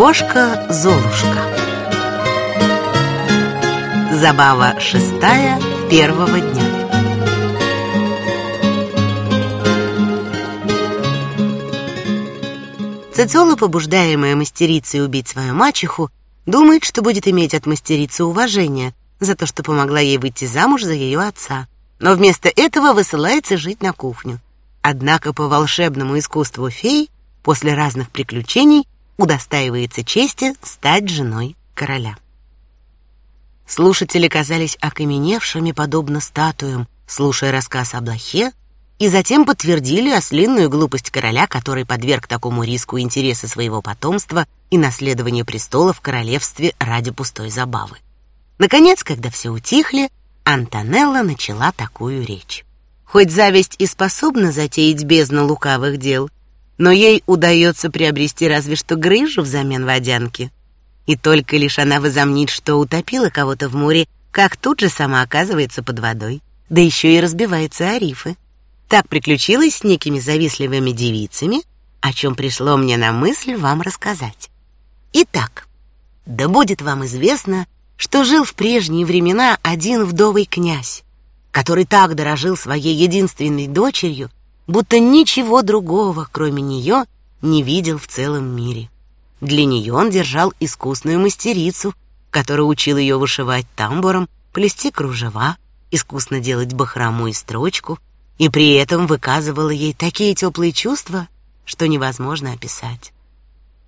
Кошка Золушка. Забава шестая первого дня. Цицола, побуждаемая мастерицей убить свою мачеху, думает, что будет иметь от мастерицы уважение за то, что помогла ей выйти замуж за ее отца, но вместо этого высылается жить на кухню. Однако по волшебному искусству фей после разных приключений удостаивается чести стать женой короля. Слушатели казались окаменевшими, подобно статуям, слушая рассказ о блохе, и затем подтвердили ослинную глупость короля, который подверг такому риску интересы своего потомства и наследование престола в королевстве ради пустой забавы. Наконец, когда все утихли, Антонелла начала такую речь. Хоть зависть и способна затеять бездну лукавых дел, но ей удается приобрести разве что грыжу взамен водянки. И только лишь она возомнит, что утопила кого-то в море, как тут же сама оказывается под водой, да еще и разбивается о рифы. Так приключилось с некими завистливыми девицами, о чем пришло мне на мысль вам рассказать. Итак, да будет вам известно, что жил в прежние времена один вдовый князь, который так дорожил своей единственной дочерью, будто ничего другого, кроме нее, не видел в целом мире. Для нее он держал искусную мастерицу, которая учил ее вышивать тамбуром, плести кружева, искусно делать бахрому и строчку, и при этом выказывала ей такие теплые чувства, что невозможно описать.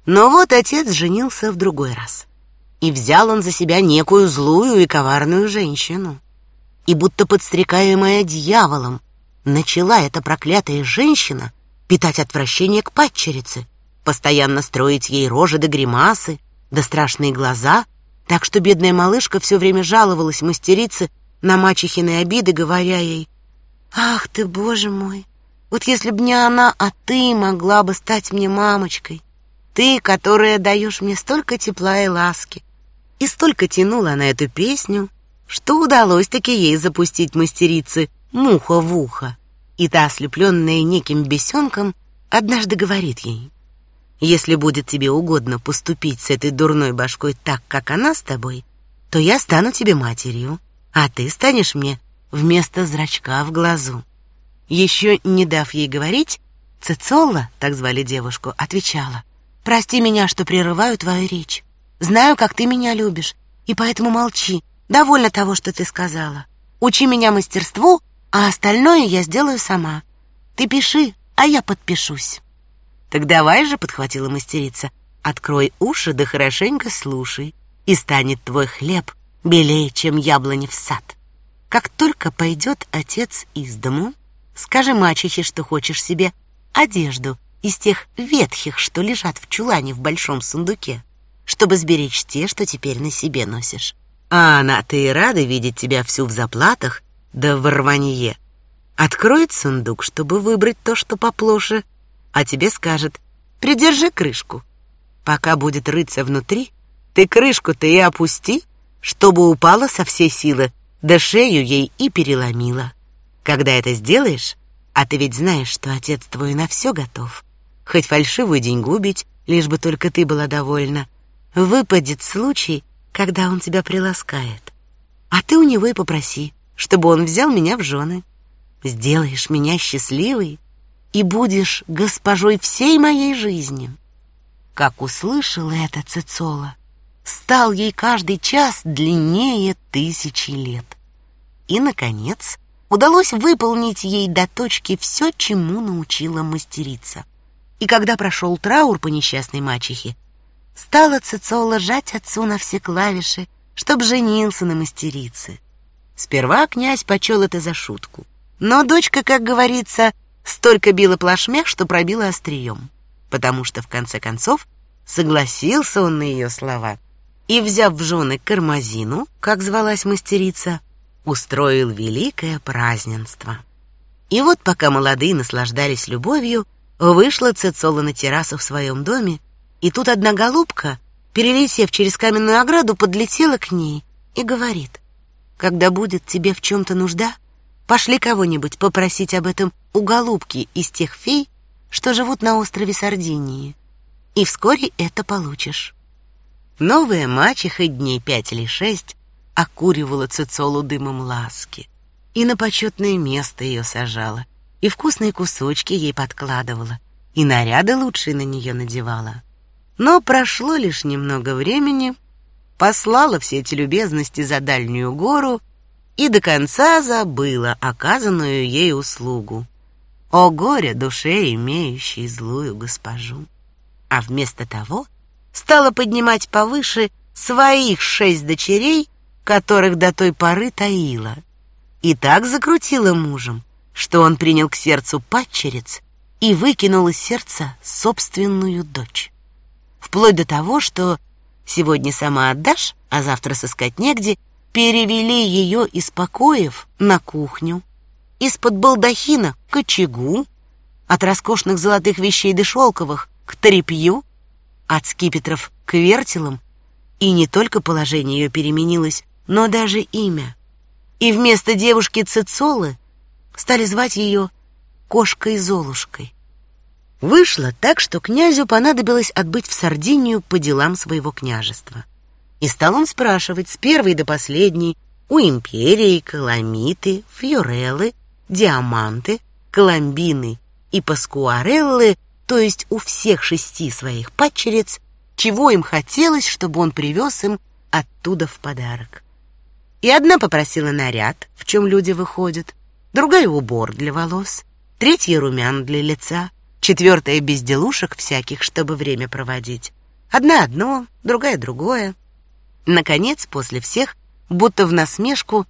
Но вот отец женился в другой раз, и взял он за себя некую злую и коварную женщину. И будто подстрекаемая дьяволом, начала эта проклятая женщина питать отвращение к падчерице, постоянно строить ей рожи да гримасы, да страшные глаза, так что бедная малышка все время жаловалась мастерице на мачехины обиды, говоря ей, «Ах ты, боже мой, вот если б не она, а ты могла бы стать мне мамочкой, ты, которая даешь мне столько тепла и ласки». И столько тянула на эту песню, что удалось таки ей запустить мастерице муха в ухо. И та, ослепленная неким бесенком, однажды говорит ей, «Если будет тебе угодно поступить с этой дурной башкой так, как она с тобой, то я стану тебе матерью, а ты станешь мне вместо зрачка в глазу». Еще не дав ей говорить, Цицолла, так звали девушку, отвечала, «Прости меня, что прерываю твою речь. Знаю, как ты меня любишь, и поэтому молчи. Довольно того, что ты сказала. Учи меня мастерству, а остальное я сделаю сама. Ты пиши, а я подпишусь. Так давай же, подхватила мастерица. Открой уши да хорошенько слушай, и станет твой хлеб белее, чем яблони в сад. Как только пойдет отец из дому, скажи мачехе, что хочешь себе одежду из тех ветхих, что лежат в чулане в большом сундуке, чтобы сберечь те, что теперь на себе носишь. А она-то и рада видеть тебя всю в заплатах да в рванье. Откроет сундук, чтобы выбрать то, что поплоше, а тебе скажет «Придержи крышку». Пока будет рыться внутри, ты крышку-то и опусти, чтобы упала со всей силы, да шею ей и переломила. Когда это сделаешь, а ты ведь знаешь, что отец твой на все готов, хоть фальшивую деньгу бить, лишь бы только ты была довольна, выпадет случай, когда он тебя приласкает. А ты у него и попроси, чтобы он взял меня в жены. Сделаешь меня счастливой и будешь госпожой всей моей жизни. Как услышала это Цицола, стал ей каждый час длиннее тысячи лет. И, наконец, удалось выполнить ей до точки все, чему научила мастерица. И когда прошел траур по несчастной мачехе, стала Цицола жать отцу на все клавиши, чтоб женился на мастерице. Сперва князь почел это за шутку. Но дочка, как говорится, столько била плашмя, что пробила острием. Потому что, в конце концов, согласился он на ее слова. И, взяв в жены Кармазину, как звалась мастерица, устроил великое праздненство. И вот пока молодые наслаждались любовью, вышла Цицола на террасу в своем доме, и тут одна голубка, перелетев через каменную ограду, подлетела к ней и говорит, когда будет тебе в чем-то нужда, пошли кого-нибудь попросить об этом у голубки из тех фей, что живут на острове Сардинии, и вскоре это получишь. Новая мачеха дней пять или шесть окуривала Цицолу дымом ласки и на почетное место ее сажала, и вкусные кусочки ей подкладывала, и наряды лучшие на нее надевала. Но прошло лишь немного времени, послала все эти любезности за дальнюю гору и до конца забыла оказанную ей услугу. О горе душе, имеющей злую госпожу! А вместо того стала поднимать повыше своих шесть дочерей, которых до той поры таила, и так закрутила мужем, что он принял к сердцу падчериц и выкинул из сердца собственную дочь. Вплоть до того, что сегодня сама отдашь, а завтра сыскать негде, перевели ее из покоев на кухню, из-под балдахина к очагу, от роскошных золотых вещей до шелковых к тряпью, от скипетров к вертелам, и не только положение ее переменилось, но даже имя. И вместо девушки Цицолы стали звать ее Кошкой-Золушкой. Вышло так, что князю понадобилось отбыть в Сардинию по делам своего княжества. И стал он спрашивать с первой до последней у империи Каламиты, Фьореллы, Диаманты, Коломбины и Паскуареллы, то есть у всех шести своих падчериц, чего им хотелось, чтобы он привез им оттуда в подарок. И одна попросила наряд, в чем люди выходят, другая убор для волос, третья румян для лица, четвертая безделушек всяких, чтобы время проводить. Одна одно, другая другое. Наконец, после всех, будто в насмешку,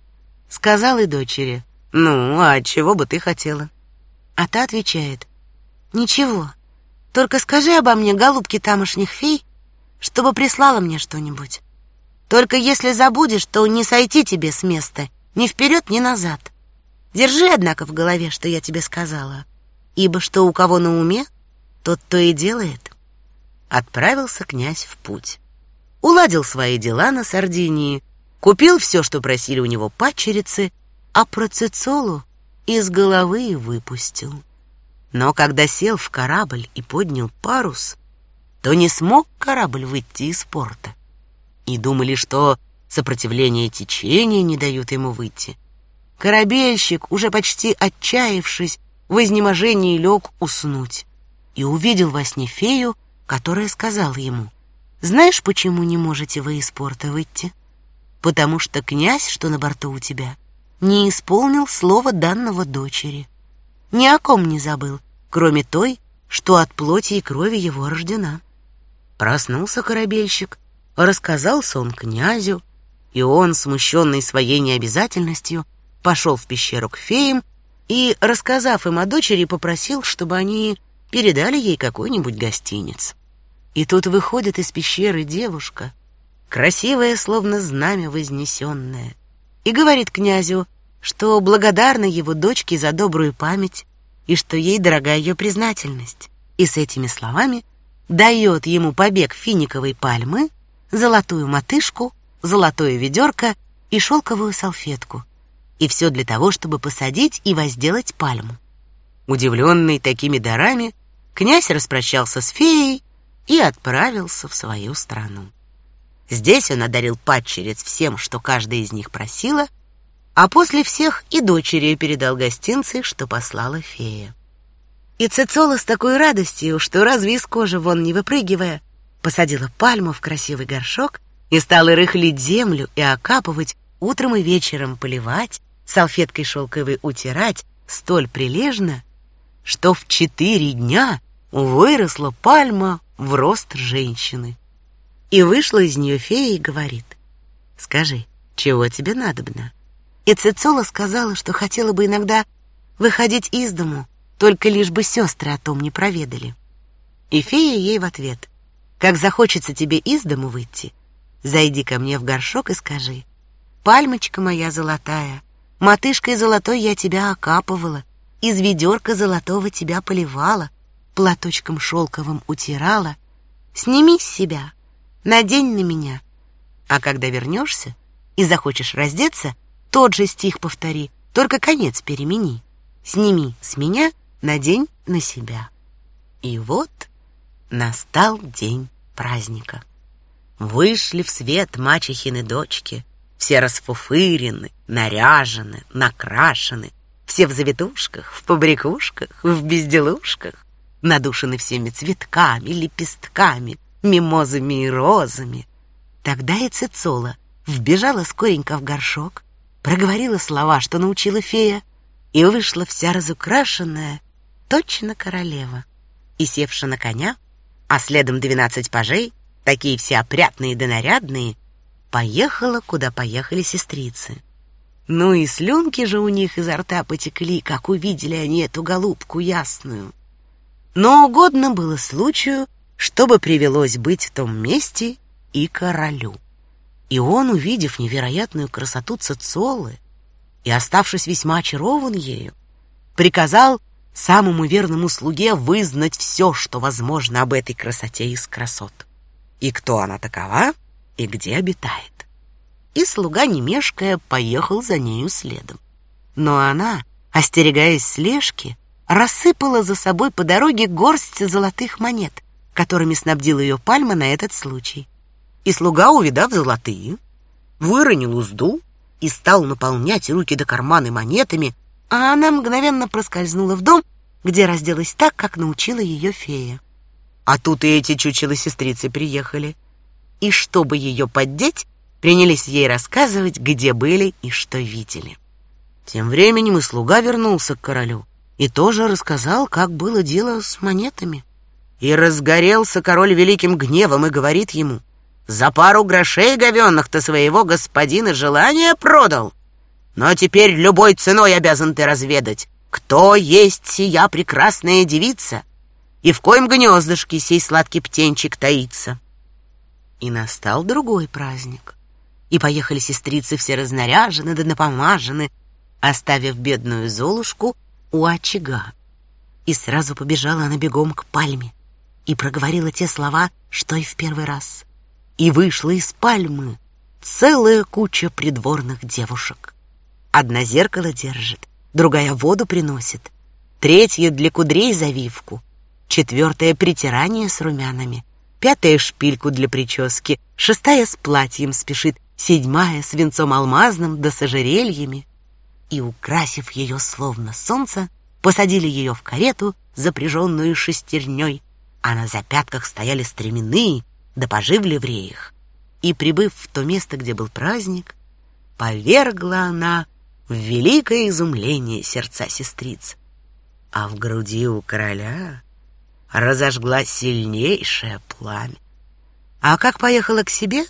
сказал и дочери, «Ну, а чего бы ты хотела?» А та отвечает, «Ничего, только скажи обо мне, голубки тамошних фей, чтобы прислала мне что-нибудь. Только если забудешь, то не сойти тебе с места, ни вперед, ни назад. Держи, однако, в голове, что я тебе сказала, ибо что у кого на уме, тот то и делает. Отправился князь в путь. Уладил свои дела на Сардинии, купил все, что просили у него падчерицы, а про Цицолу из головы и выпустил. Но когда сел в корабль и поднял парус, то не смог корабль выйти из порта и думали, что сопротивление течения не дают ему выйти. Корабельщик, уже почти отчаявшись, в изнеможении лег уснуть и увидел во сне фею, которая сказала ему, «Знаешь, почему не можете вы из порта выйти? Потому что князь, что на борту у тебя, не исполнил слова данного дочери. Ни о ком не забыл, кроме той, что от плоти и крови его рождена». Проснулся корабельщик, Рассказался он князю, и он, смущенный своей необязательностью, пошел в пещеру к феям и, рассказав им о дочери, попросил, чтобы они передали ей какой-нибудь гостиниц. И тут выходит из пещеры девушка, красивая, словно знамя вознесенное, и говорит князю, что благодарна его дочке за добрую память и что ей дорога ее признательность. И с этими словами дает ему побег финиковой пальмы — золотую мотышку, золотое ведерко и шелковую салфетку. И все для того, чтобы посадить и возделать пальму. Удивленный такими дарами, князь распрощался с феей и отправился в свою страну. Здесь он одарил падчериц всем, что каждая из них просила, а после всех и дочери передал гостинцы, что послала фея. И Цицола с такой радостью, что разве из кожи вон не выпрыгивая, посадила пальму в красивый горшок и стала рыхлить землю и окапывать, утром и вечером поливать, салфеткой шелковой утирать столь прилежно, что в четыре дня выросла пальма в рост женщины. И вышла из нее фея и говорит, «Скажи, чего тебе надобно?» И Цицола сказала, что хотела бы иногда выходить из дому, только лишь бы сестры о том не проведали. И фея ей в ответ, как захочется тебе из дому выйти, зайди ко мне в горшок и скажи, «Пальмочка моя золотая, мотышкой золотой я тебя окапывала, из ведерка золотого тебя поливала, платочком шелковым утирала. Сними с себя, надень на меня. А когда вернешься и захочешь раздеться, тот же стих повтори, только конец перемени. Сними с меня, надень на себя. И вот настал день праздника. Вышли в свет мачехины дочки, все расфуфырены, наряжены, накрашены, все в завитушках, в побрякушках, в безделушках, надушены всеми цветками, лепестками, мимозами и розами. Тогда и Цицола вбежала скоренько в горшок, проговорила слова, что научила фея, и вышла вся разукрашенная, точно королева. И, севши на коня, а следом двенадцать пажей, такие все опрятные да нарядные, поехала, куда поехали сестрицы. Ну и слюнки же у них изо рта потекли, как увидели они эту голубку ясную. Но угодно было случаю, чтобы привелось быть в том месте и королю. И он, увидев невероятную красоту Цицолы и оставшись весьма очарован ею, приказал самому верному слуге вызнать все, что возможно об этой красоте из красот. И кто она такова, и где обитает. И слуга, не мешкая, поехал за нею следом. Но она, остерегаясь слежки, рассыпала за собой по дороге горсть золотых монет, которыми снабдил ее пальма на этот случай. И слуга, увидав золотые, выронил узду и стал наполнять руки до карманы монетами, а она мгновенно проскользнула в дом, где разделась так, как научила ее фея. А тут и эти чучело-сестрицы приехали. И чтобы ее поддеть, принялись ей рассказывать, где были и что видели. Тем временем и слуга вернулся к королю и тоже рассказал, как было дело с монетами. И разгорелся король великим гневом и говорит ему — за пару грошей говенных-то своего господина желания продал. Но теперь любой ценой обязан ты разведать, кто есть сия прекрасная девица и в коем гнездышке сей сладкий птенчик таится. И настал другой праздник. И поехали сестрицы все разнаряжены да напомажены, оставив бедную Золушку у очага. И сразу побежала она бегом к пальме и проговорила те слова, что и в первый раз — и вышла из пальмы целая куча придворных девушек. Одна зеркало держит, другая воду приносит, третья для кудрей завивку, четвертая притирание с румянами, пятая шпильку для прически, шестая с платьем спешит, седьмая с венцом алмазным да с ожерельями. И, украсив ее словно солнце, посадили ее в карету, запряженную шестерней, а на запятках стояли стременные, да пожи в ливреях. И, прибыв в то место, где был праздник, повергла она в великое изумление сердца сестриц. А в груди у короля разожгла сильнейшее пламя. А как поехала к себе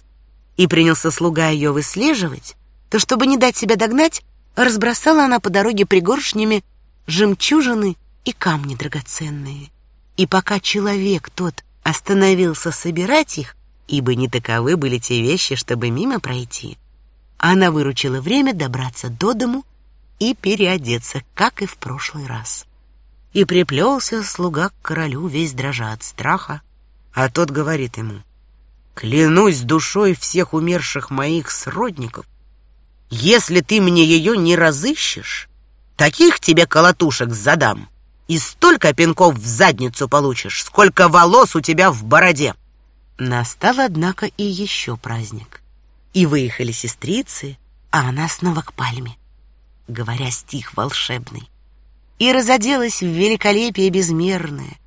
и принялся слуга ее выслеживать, то, чтобы не дать себя догнать, разбросала она по дороге пригоршнями жемчужины и камни драгоценные. И пока человек тот остановился собирать их, ибо не таковы были те вещи, чтобы мимо пройти. Она выручила время добраться до дому и переодеться, как и в прошлый раз. И приплелся слуга к королю, весь дрожа от страха, а тот говорит ему, «Клянусь душой всех умерших моих сродников, если ты мне ее не разыщешь, таких тебе колотушек задам, и столько пинков в задницу получишь, сколько волос у тебя в бороде. Настал, однако, и еще праздник. И выехали сестрицы, а она снова к пальме, говоря стих волшебный. И разоделась в великолепие безмерное,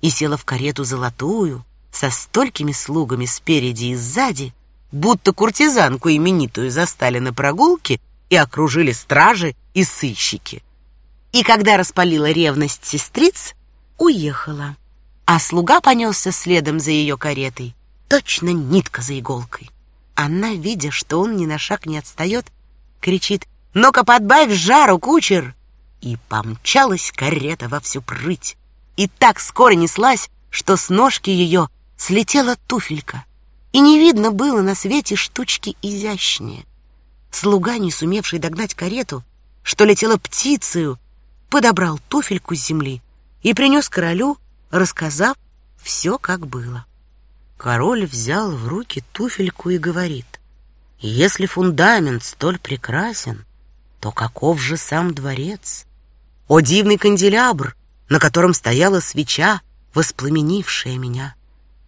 и села в карету золотую, со столькими слугами спереди и сзади, будто куртизанку именитую застали на прогулке и окружили стражи и сыщики — и когда распалила ревность сестриц, уехала. А слуга понесся следом за ее каретой, точно нитка за иголкой. Она, видя, что он ни на шаг не отстает, кричит «Ну-ка, подбавь жару, кучер!» И помчалась карета во всю прыть. И так скоро неслась, что с ножки ее слетела туфелька. И не видно было на свете штучки изящнее. Слуга, не сумевший догнать карету, что летела птицею, подобрал туфельку с земли и принес королю, рассказав все, как было. Король взял в руки туфельку и говорит, «Если фундамент столь прекрасен, то каков же сам дворец? О, дивный канделябр, на котором стояла свеча, воспламенившая меня!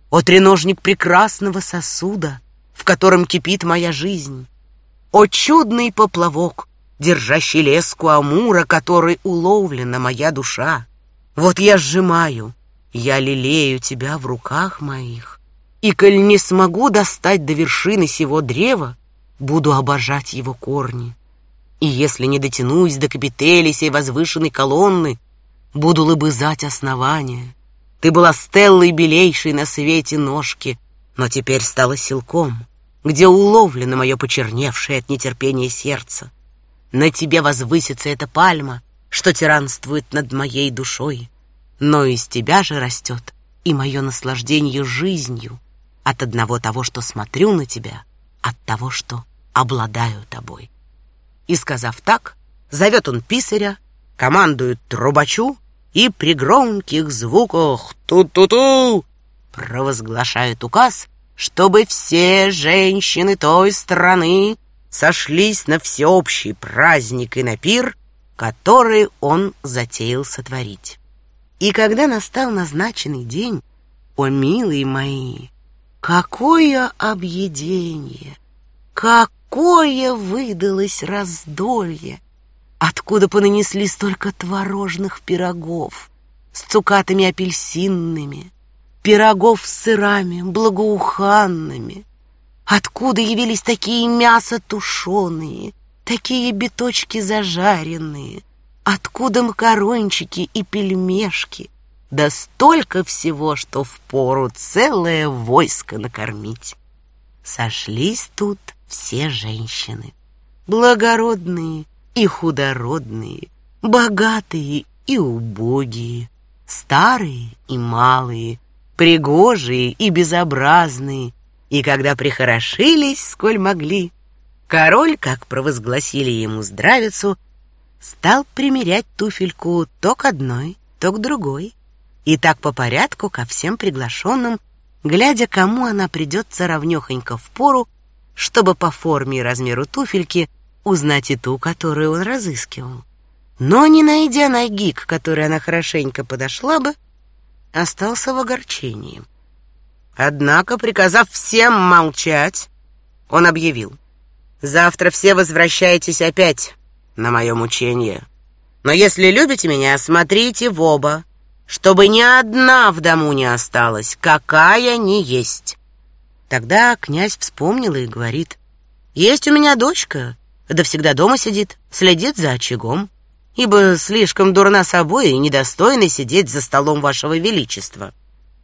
О, треножник прекрасного сосуда, в котором кипит моя жизнь. О чудный поплавок, держащий леску Амура, которой уловлена моя душа. Вот я сжимаю, я лелею тебя в руках моих, и коль не смогу достать до вершины сего древа, буду обожать его корни. И если не дотянусь до капители сей возвышенной колонны, буду лыбызать основания. Ты была стеллой белейшей на свете ножки, но теперь стала силком, где уловлено мое почерневшее от нетерпения сердце. На тебе возвысится эта пальма, что тиранствует над моей душой, но из тебя же растет и мое наслаждение жизнью от одного того, что смотрю на тебя, от того, что обладаю тобой. И, сказав так, зовет он писаря, командует трубачу и при громких звуках «ту-ту-ту» провозглашает указ, чтобы все женщины той страны сошлись на всеобщий праздник и на пир, который он затеял сотворить. И когда настал назначенный день, о, милые мои, какое объедение, какое выдалось раздолье! Откуда понанесли столько творожных пирогов с цукатами апельсинными, пирогов с сырами, благоуханными? Откуда явились такие мясо тушеные, такие биточки зажаренные? Откуда макарончики и пельмешки? Да столько всего, что впору целое войско накормить. Сошлись тут все женщины, благородные, и худородные, богатые и убогие, старые и малые, пригожие и безобразные, и когда прихорошились, сколь могли, король, как провозгласили ему здравицу, стал примерять туфельку то к одной, то к другой, и так по порядку ко всем приглашенным, глядя, кому она придется ровнёхонько в пору, чтобы по форме и размеру туфельки узнать и ту, которую он разыскивал. Но, не найдя ноги, к которой она хорошенько подошла бы, остался в огорчении. Однако, приказав всем молчать, он объявил, «Завтра все возвращайтесь опять на мое мучение. Но если любите меня, смотрите в оба, чтобы ни одна в дому не осталась, какая ни есть». Тогда князь вспомнил и говорит, «Есть у меня дочка, да всегда дома сидит, следит за очагом, ибо слишком дурна собой и недостойна сидеть за столом вашего величества.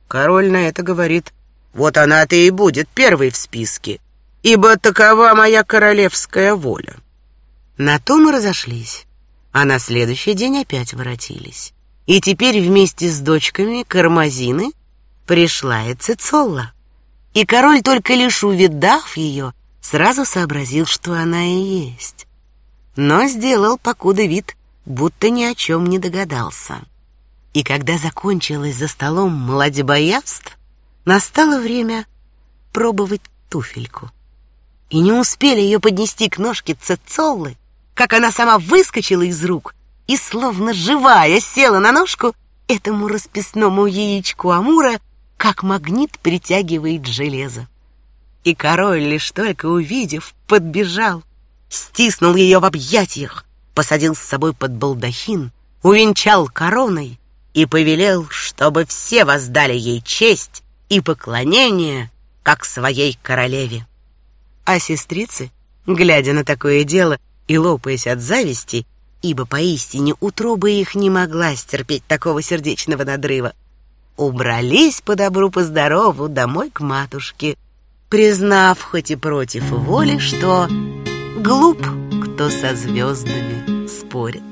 Король на это говорит, вот она-то и будет первой в списке, ибо такова моя королевская воля. На то мы разошлись, а на следующий день опять воротились. И теперь вместе с дочками Кармазины пришла и Цицолла. И король, только лишь увидав ее, сразу сообразил, что она и есть. Но сделал покуда вид, будто ни о чем не догадался. И когда закончилось за столом младебоявств, настало время пробовать туфельку. И не успели ее поднести к ножке Цецоллы, как она сама выскочила из рук и, словно живая, села на ножку этому расписному яичку Амура, как магнит притягивает железо. И король, лишь только увидев, подбежал, стиснул ее в объятиях, посадил с собой под балдахин, увенчал короной и повелел, чтобы все воздали ей честь и поклонение, как своей королеве. А сестрицы, глядя на такое дело и лопаясь от зависти, ибо поистине утроба их не могла стерпеть такого сердечного надрыва, убрались по добру, по здорову домой к матушке, признав хоть и против воли, что глуп, кто со звездами спорит.